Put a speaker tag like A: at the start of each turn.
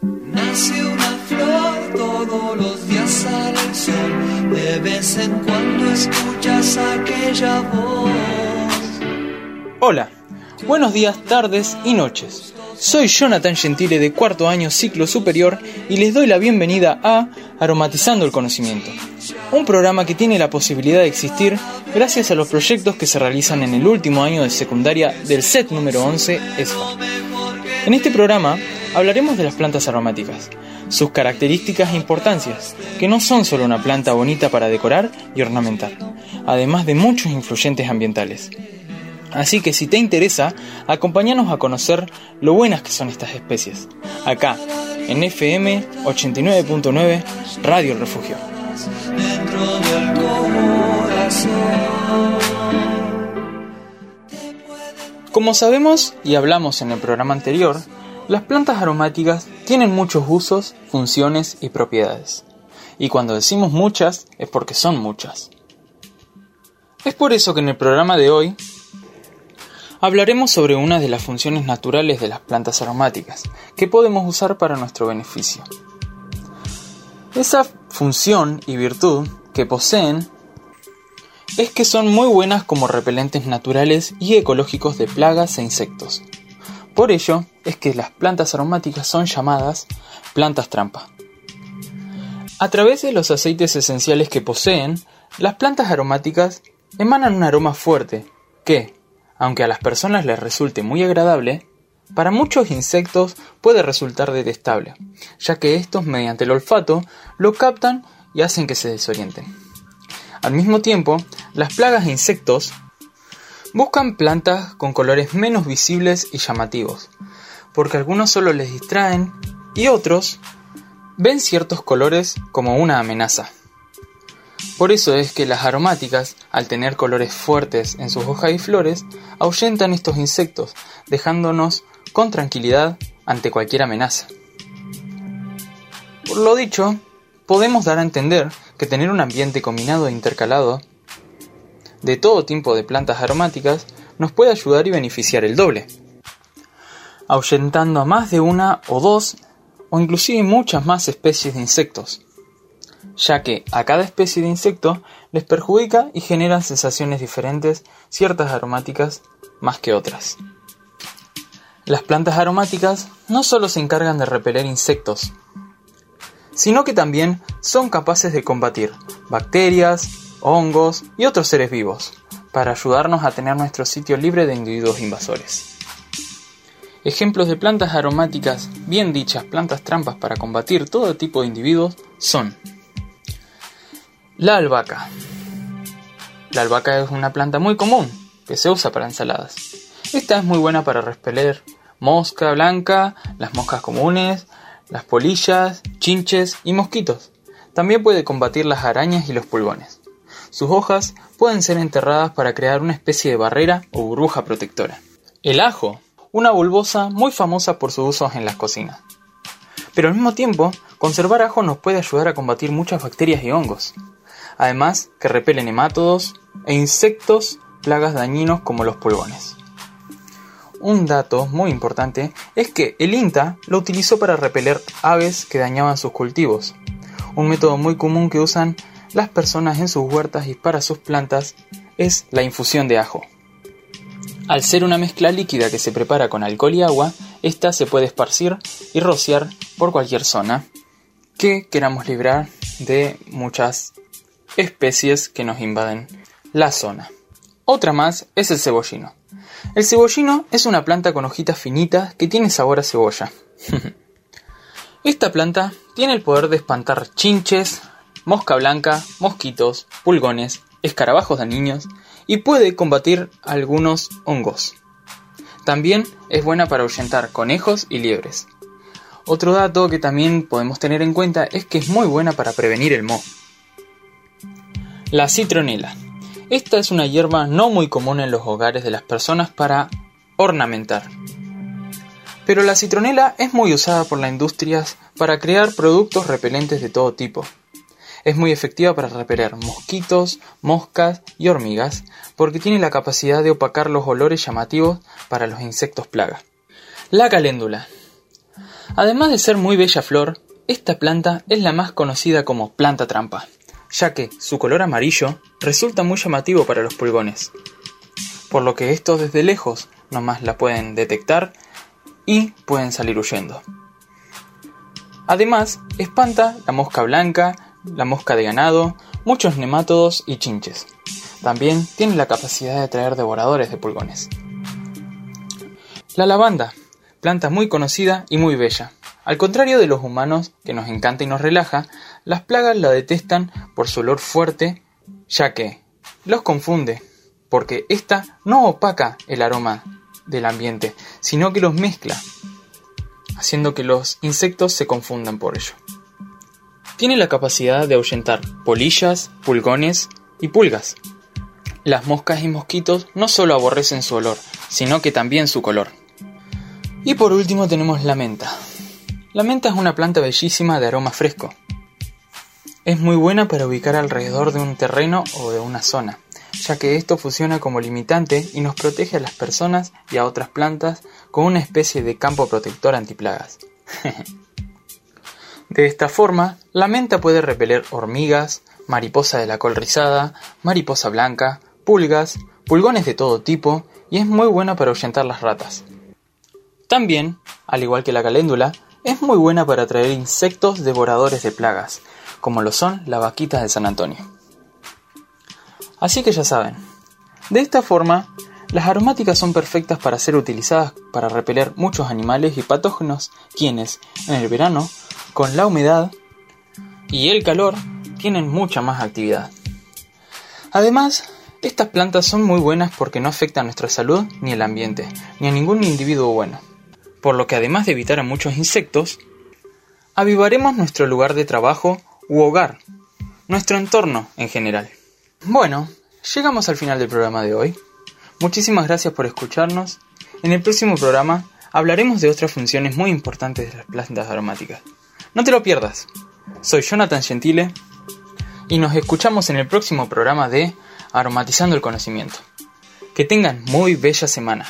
A: Nace una flor, todos los días sale sol, de vez en cuando escuchas aquella voz.
B: Hola, buenos días, tardes y noches. Soy Jonathan Gentile de cuarto año ciclo superior y les doy la bienvenida a Aromatizando el Conocimiento, un programa que tiene la posibilidad de existir gracias a los proyectos que se realizan en el último año de secundaria del set número 11 ESFA. En este programa hablaremos de las plantas aromáticas, sus características e importancias, que no son solo una planta bonita para decorar y ornamentar, además de muchos influyentes ambientales. Así que si te interesa, acompáñanos a conocer lo buenas que son estas especies. Acá, en FM 89.9, Radio Refugio. Como sabemos y hablamos en el programa anterior, las plantas aromáticas tienen muchos usos, funciones y propiedades. Y cuando decimos muchas, es porque son muchas. Es por eso que en el programa de hoy hablaremos sobre una de las funciones naturales de las plantas aromáticas que podemos usar para nuestro beneficio. Esa función y virtud que poseen es que son muy buenas como repelentes naturales y ecológicos de plagas e insectos. Por ello es que las plantas aromáticas son llamadas plantas trampa. A través de los aceites esenciales que poseen, las plantas aromáticas emanan un aroma fuerte que, aunque a las personas les resulte muy agradable, para muchos insectos puede resultar detestable, ya que estos mediante el olfato lo captan y hacen que se desorienten. Al mismo tiempo, las plagas e insectos buscan plantas con colores menos visibles y llamativos, porque algunos solo les distraen y otros ven ciertos colores como una amenaza. Por eso es que las aromáticas, al tener colores fuertes en sus hojas y flores, ahuyentan estos insectos, dejándonos con tranquilidad ante cualquier amenaza. Por lo dicho, podemos dar a entender que tener un ambiente combinado e intercalado de todo tipo de plantas aromáticas nos puede ayudar y beneficiar el doble, ahuyentando a más de una o dos o inclusive muchas más especies de insectos, ya que a cada especie de insecto les perjudica y generan sensaciones diferentes ciertas aromáticas más que otras. Las plantas aromáticas no solo se encargan de repeler insectos, sino que también son capaces de combatir bacterias, hongos y otros seres vivos, para ayudarnos a tener nuestro sitio libre de individuos invasores. Ejemplos de plantas aromáticas, bien dichas plantas trampas para combatir todo tipo de individuos, son la albahaca. La albahaca es una planta muy común que se usa para ensaladas. Esta es muy buena para repeler mosca blanca, las moscas comunes, las polillas, chinches y mosquitos. También puede combatir las arañas y los pulgones. Sus hojas pueden ser enterradas para crear una especie de barrera o burbuja protectora. El ajo, una bulbosa muy famosa por sus usos en las cocinas. Pero al mismo tiempo, conservar ajo nos puede ayudar a combatir muchas bacterias y hongos. Además, que repelen hemátodos e insectos, plagas dañinos como los pulgones. Un dato muy importante es que el INTA lo utilizó para repeler aves que dañaban sus cultivos, un método muy común que usan las personas en sus huertas y para sus plantas es la infusión de ajo. Al ser una mezcla líquida que se prepara con alcohol y agua, esta se puede esparcir y rociar por cualquier zona que queramos librar de muchas especies que nos invaden la zona. Otra más es el cebollino. El cebollino es una planta con hojitas finitas que tiene sabor a cebolla. Esta planta tiene el poder de espantar chinches, mosca blanca, mosquitos, pulgones, escarabajos dañinos y puede combatir algunos hongos. También es buena para ahuyentar conejos y liebres. Otro dato que también podemos tener en cuenta es que es muy buena para prevenir el moho. La citronela. Esta es una hierba no muy común en los hogares de las personas para ornamentar. Pero la citronela es muy usada por las industrias para crear productos repelentes de todo tipo. Es muy efectiva para repeler mosquitos, moscas y hormigas porque tiene la capacidad de opacar los olores llamativos para los insectos plaga. La caléndula. Además de ser muy bella flor, esta planta es la más conocida como planta trampa, ya que su color amarillo resulta muy llamativo para los pulgones, por lo que estos desde lejos nomás la pueden detectar y pueden salir huyendo. Además, espanta la mosca blanca, la mosca de ganado, muchos nemátodos y chinches. También tiene la capacidad de atraer devoradores de pulgones. La lavanda, planta muy conocida y muy bella. Al contrario de los humanos, que nos encanta y nos relaja, las plagas la detestan por su olor fuerte, ya que los confunde, porque ésta no opaca el aroma del ambiente, sino que los mezcla, haciendo que los insectos se confundan por ello. Tiene la capacidad de ahuyentar polillas, pulgones y pulgas. Las moscas y mosquitos no solo aborrecen su olor, sino que también su color. Y por último tenemos la menta. La menta es una planta bellísima de aroma fresco. Es muy buena para ubicar alrededor de un terreno o de una zona, ya que esto funciona como limitante y nos protege a las personas y a otras plantas con una especie de campo protector antiplagas. De esta forma, la menta puede repeler hormigas, mariposa de la col rizada, mariposa blanca, pulgas, pulgones de todo tipo y es muy buena para ahuyentar las ratas. También, al igual que la caléndula, es muy buena para atraer insectos devoradores de plagas, como lo son las vaquitas de San Antonio. Así que ya saben, de esta forma, las aromáticas son perfectas para ser utilizadas para repeler muchos animales y patógenos, quienes, en el verano, con la humedad y el calor tienen mucha más actividad. Además, estas plantas son muy buenas porque no afectan a nuestra salud ni el ambiente, ni a ningún individuo bueno. Por lo que además de evitar a muchos insectos, avivaremos nuestro lugar de trabajo u hogar, nuestro entorno en general. Bueno, llegamos al final del programa de hoy. Muchísimas gracias por escucharnos. En el próximo programa hablaremos de otras funciones muy importantes de las plantas aromáticas. No te lo pierdas. Soy Jonathan Gentile y nos escuchamos en el próximo programa de Aromatizando el Conocimiento. Que tengan muy bella semana.